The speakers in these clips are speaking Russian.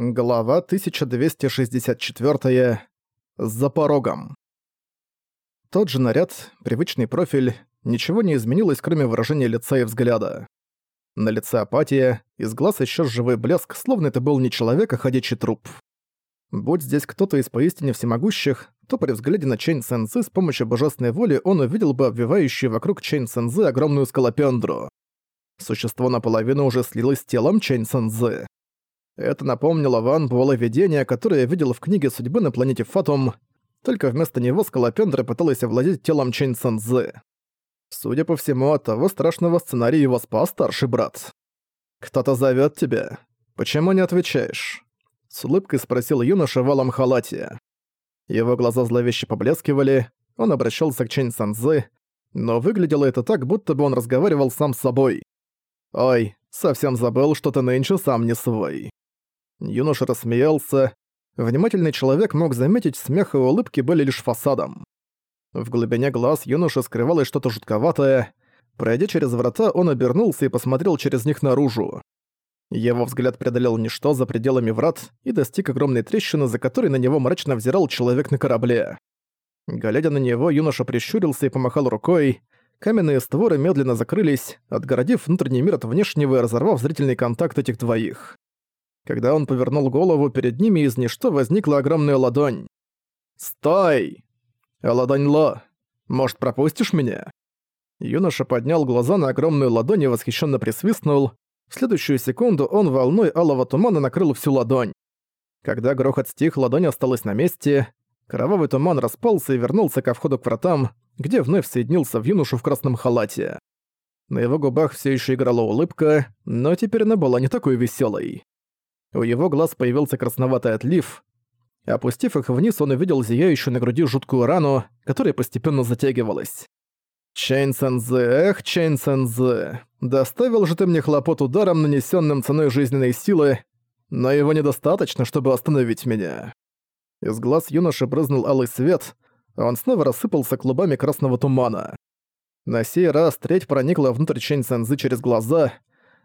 Глава 1264. За порогом. Тот же наряд, привычный профиль, ничего не изменилось, кроме выражения лица и взгляда. На лице апатия, из глаз исчез живой блеск, словно это был не человек, а ходячий труп. Будь здесь кто-то из поистине всемогущих, то при взгляде на Чейн Сензы с помощью божественной воли он увидел бы обвивающую вокруг Чейн Сензы огромную скалопендру. Существо наполовину уже слилось с телом Чейн Сензы. Это напомнило Ван Буэлэ видение, которое я видел в книге «Судьбы на планете Фатум», только вместо него Скалопендра пыталась овладеть телом Чэнь Цэнзы. Судя по всему, от того страшного сценария его спас старший брат. «Кто-то зовет тебя. Почему не отвечаешь?» С улыбкой спросил юноша в алом халате. Его глаза зловеще поблескивали, он обращался к Чэнь Цэнзы, но выглядело это так, будто бы он разговаривал сам с собой. «Ой, совсем забыл, что ты нынче сам не свой». Юноша рассмеялся. Внимательный человек мог заметить, смех и улыбки были лишь фасадом. В глубине глаз юноши скрывалось что-то жутковатое. Пройдя через врата, он обернулся и посмотрел через них наружу. Его взгляд преодолел ничто за пределами врат и достиг огромной трещины, за которой на него мрачно взирал человек на корабле. Глядя на него, юноша прищурился и помахал рукой. Каменные створы медленно закрылись, отгородив внутренний мир от внешнего и разорвав зрительный контакт этих двоих. Когда он повернул голову, перед ними из ничто возникла огромная ладонь. «Стой!» «Ладонь Ло, может, пропустишь меня?» Юноша поднял глаза на огромную ладонь и восхищенно присвистнул. В следующую секунду он волной алого тумана накрыл всю ладонь. Когда грохот стих, ладонь осталась на месте. Кровавый туман распался и вернулся ко входу к вратам, где вновь соединился в юношу в красном халате. На его губах все еще играла улыбка, но теперь она была не такой веселой. У его глаз появился красноватый отлив. Опустив их вниз, он увидел зияющую на груди жуткую рану, которая постепенно затягивалась. «Чейн Сэнзэ, эх, Чейн Сэнзэ, доставил же ты мне хлопот ударом, нанесенным ценой жизненной силы, но его недостаточно, чтобы остановить меня». Из глаз юноши брызнул алый свет, а он снова рассыпался клубами красного тумана. На сей раз треть проникла внутрь Чейн Сэнзы через глаза,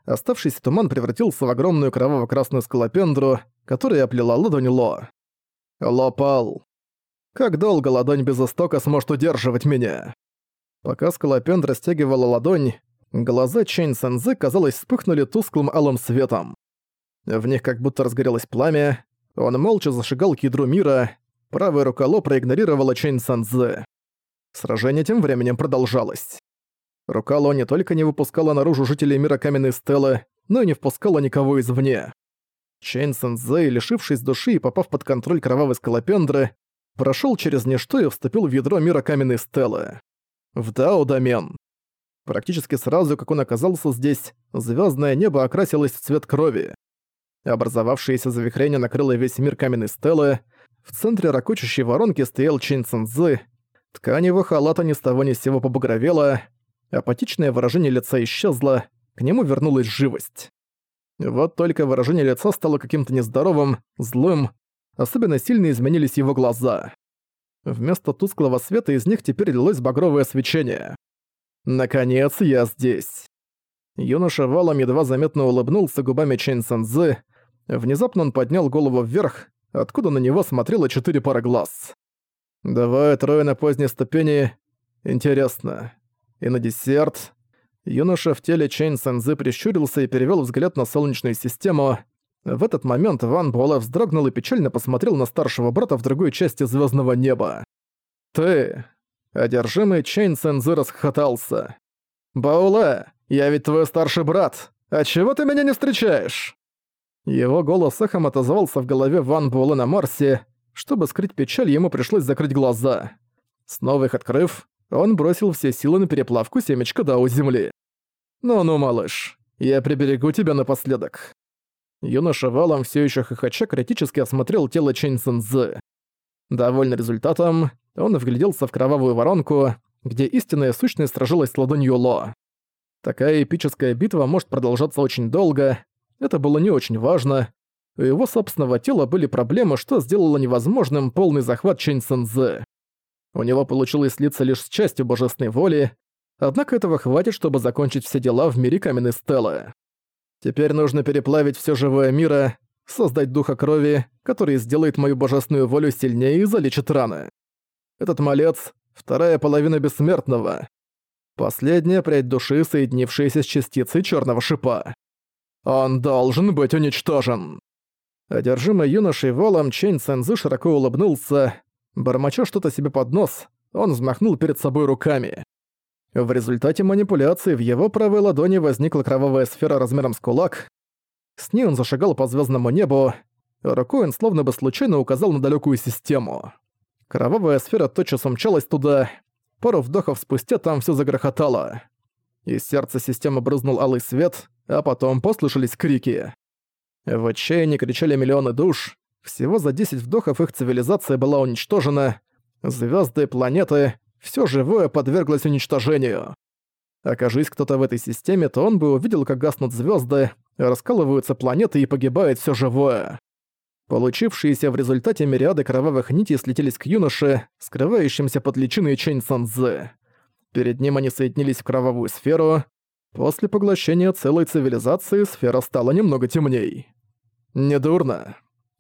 Оставшийся туман превратился в огромную кроваво-красную скалопендру, которая оплела ладонь Ло. Ло пал. Как долго ладонь без истока сможет удерживать меня? Пока скалопендра стягивала ладонь, глаза Чейн Сензы, казалось, вспыхнули тусклым алым светом. В них как будто разгорелось пламя, он молча зашагал к ядру мира, правая рука Ло проигнорировала Чейн Сензы. Сражение тем временем продолжалось. Рука Ло не только не выпускала наружу жителей мира каменной стелы, но и не впускала никого извне. Чейн Сензэй, лишившись души и попав под контроль кровавой скалопендры, прошел через ничто и вступил в ядро мира каменной стелы. В Дао-домен. Практически сразу, как он оказался здесь, звездное небо окрасилось в цвет крови. Образовавшееся завихрение накрыло весь мир каменной стелы. В центре ракочущей воронки стоял Чейн Цэнзы. Ткань его халата ни с того ни с сего побагровела, Апатичное выражение лица исчезло, к нему вернулась живость. Вот только выражение лица стало каким-то нездоровым, злым, особенно сильно изменились его глаза. Вместо тусклого света из них теперь лилось багровое свечение. «Наконец я здесь!» Юноша валом едва заметно улыбнулся губами Чэнь Сэнзы. Внезапно он поднял голову вверх, откуда на него смотрело четыре пары глаз. «Давай трое на поздней ступени. Интересно, и на десерт... Юноша в теле Чейн Сензы прищурился и перевёл взгляд на Солнечную систему. В этот момент Ван Буэлэ вздрогнул и печально посмотрел на старшего брата в другой части звездного неба. «Ты...» Одержимый Чейн Сензы расхохотался. «Бауле, я ведь твой старший брат. А чего ты меня не встречаешь?» Его голос эхом отозвался в голове Ван Буэлэ на Марсе. Чтобы скрыть печаль, ему пришлось закрыть глаза. Снова их открыв, он бросил все силы на переплавку семечка Дао земли. «Ну-ну, малыш, я приберегу тебя напоследок». Юноша валом все еще хохоча критически осмотрел тело Чэнь Цэнзы. Довольный результатом, он вгляделся в кровавую воронку, где истинная сущность сражалась с ладонью Ло. Такая эпическая битва может продолжаться очень долго, это было не очень важно. У его собственного тела были проблемы, что сделало невозможным полный захват Чэнь Цэнзы. У него получилось слиться лишь с частью божественной воли, однако этого хватит, чтобы закончить все дела в мире каменной стелы. Теперь нужно переплавить все живое мира, создать духа крови, который сделает мою божественную волю сильнее и залечит раны. Этот малец — вторая половина бессмертного. Последняя прядь души, соединившаяся с частицей черного шипа. Он должен быть уничтожен. Одержимый юношей волом Чэнь Цэнзы широко улыбнулся. Бормоча что-то себе под нос, он взмахнул перед собой руками. В результате манипуляции в его правой ладони возникла кровавая сфера размером с кулак. С ней он зашагал по звездному небу. Рукой он словно бы случайно указал на далекую систему. Кровавая сфера тотчас умчалась туда. Пару вдохов спустя там все загрохотало. Из сердца системы брызнул алый свет, а потом послышались крики. В отчаянии кричали миллионы душ. Всего за 10 вдохов их цивилизация была уничтожена. Звезды, планеты, все живое подверглось уничтожению. Окажись кто-то в этой системе, то он бы увидел, как гаснут звезды, раскалываются планеты и погибает все живое. Получившиеся в результате мириады кровавых нитей слетелись к юноше, скрывающимся под личиной Чэнь Санзы. Перед ним они соединились в кровавую сферу. После поглощения целой цивилизации сфера стала немного темней. Недурно.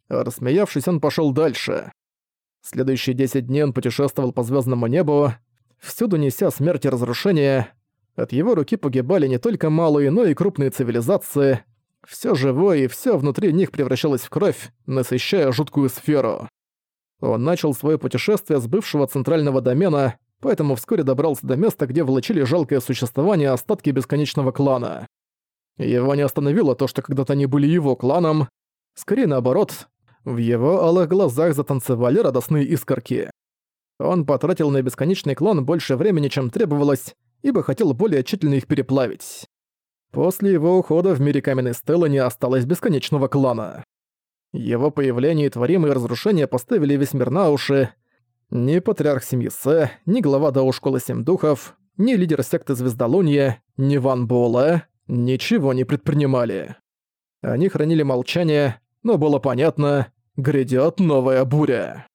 Рассмеявшись, он пошел дальше. Следующие 10 дней он путешествовал по звездному небу, всюду неся смерть и разрушение. От его руки погибали не только малые, но и крупные цивилизации. Все живое и все внутри них превращалось в кровь, насыщая жуткую сферу. Он начал свое путешествие с бывшего центрального домена, поэтому вскоре добрался до места, где влачили жалкое существование остатки бесконечного клана. Его не остановило то, что когда-то они были его кланом. Скорее наоборот, в его алых глазах затанцевали радостные искорки. Он потратил на бесконечный клан больше времени, чем требовалось, ибо хотел более тщательно их переплавить. После его ухода в мире Каменной Стеллы не осталось бесконечного клана. Его появление и творимые разрушения поставили весь мир на уши. Ни патриарх семьи Сэ, ни глава Дао Школы Семь Духов, ни лидер секты Звездолуния, ни Ван Буэлэ ничего не предпринимали. Они хранили молчание, но было понятно, грядет новая буря.